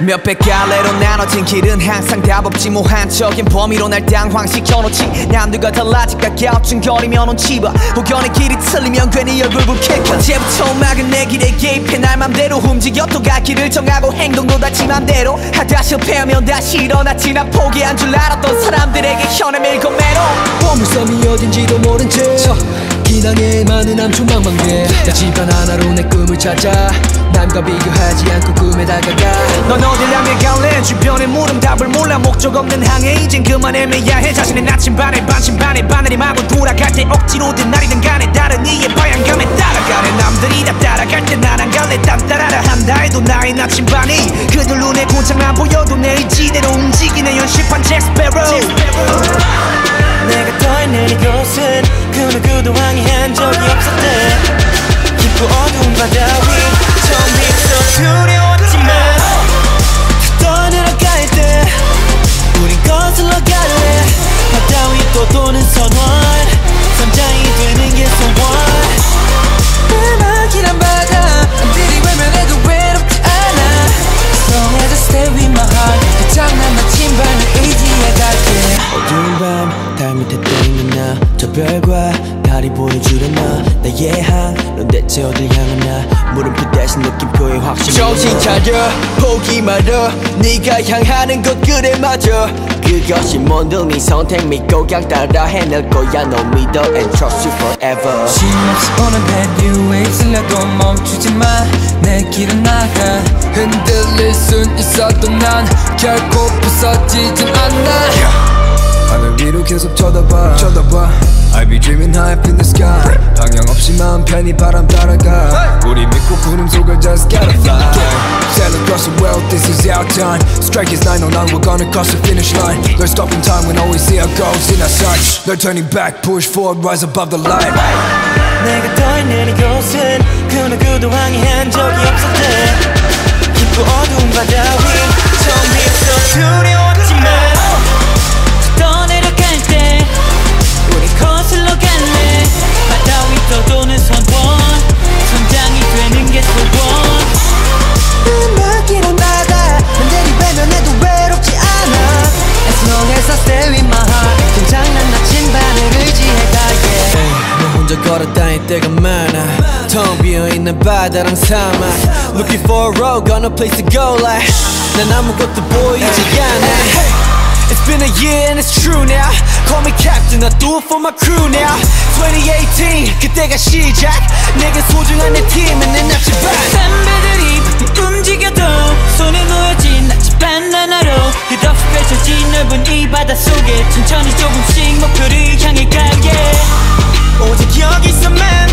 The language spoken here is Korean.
몇백 갈래로 나눠진 길은 항상 답 없지. 무한적인 범위로 날 당황시켜놓지. 남들과 달라질까 갸우뚱거리면 온치봐 혹연의 길이 틀리면 괜히 얼굴 붉힐까. 언제부터 막은 내 길에 개입해 날 맘대로 움직여 또 갈 길을 정하고 행동도 다지 맘대로 하다 실패하면 다시 일어났지. 난 포기한 줄 알았던 사람들에게 현에 밀고 매로 보물섬이 어딘지도 모른 채. 기낭에 많은 암초 망망대. 나 집안 하나로 내 꿈을 찾아 남과 비교하지 않고 꿈에 다가가. 넌 어딜 향해 갈래? 주변에 물음 답을 몰라. 목적 없는 항해 이젠 그만 애매야 해. 자신의 나침반에 반침반에 바늘이 마구 돌아갈 때 억지로 든 날이든 간에 다른 이의 방향감에 따라가네. 남들이 다 따라갈 때 난 안 갈래. 딴따라라 한다 해도 나의 나침반이 그들 눈에 고장 안 보여도 내 의지대로 움직이네 연식판 잭스페로 내가 더 있는 이곳은 그 누구도 항의한 적이 없었대. 깊고 어두운 바다 위또 도는 선원 선장이 되는 게 소원 음악이란 바다. 남들이 외면해도 외롭지 않아. As long as I stay with my heart. 그 장난 나침반을 의지해 갈게. 어두운 밤달 밑에 떠있는 나저 별과 달이 보여주려나? 나의 항넌 대체 어딜 향하나? 물음표 대신 느낌표의 확신 정신 차려 포기 말어. 네가 향하는 것 그래 맞아. 그것이 뭔든 네 선택 믿고 그냥 따라 해낼 거야. 너 믿어 and trust you forever. 쉼없이 오는 bad waves 들려도 멈추지 마내 길은 나가. 흔들릴 순 있어도 난 결코 부서지진 않아. 하늘 위로 계속 쳐다봐. 쳐다봐 I be dreaming high up in the sky 방향 없이 마음 편히 바람 따라가 우리 믿고 구름 속을 just gotta fly Sail across the world, this is our time Strike is 909, we're gonna cross the finish line No stopping time when all we see our goals in our sights No turning back, push forward, rise above the light 내가 떠 있는 이곳은 걸어 다닐 때가 많아. 텅 비어있는 바다랑 사막. Looking for a road, got no place to go like 난 아무것도 보이지 않아. It's been a year and it's true now. Call me captain, I do it for my crew now. 2018, 그때가 시작. 내게 소중한 내 팀은 내 선배들이 바삐 움직여도 손에 놓여진 나침반 하나로 끝없이 펼쳐진 넓은 이 바다 속에 천천히 조금씩 목표를 향해 갈게 오직 여기서만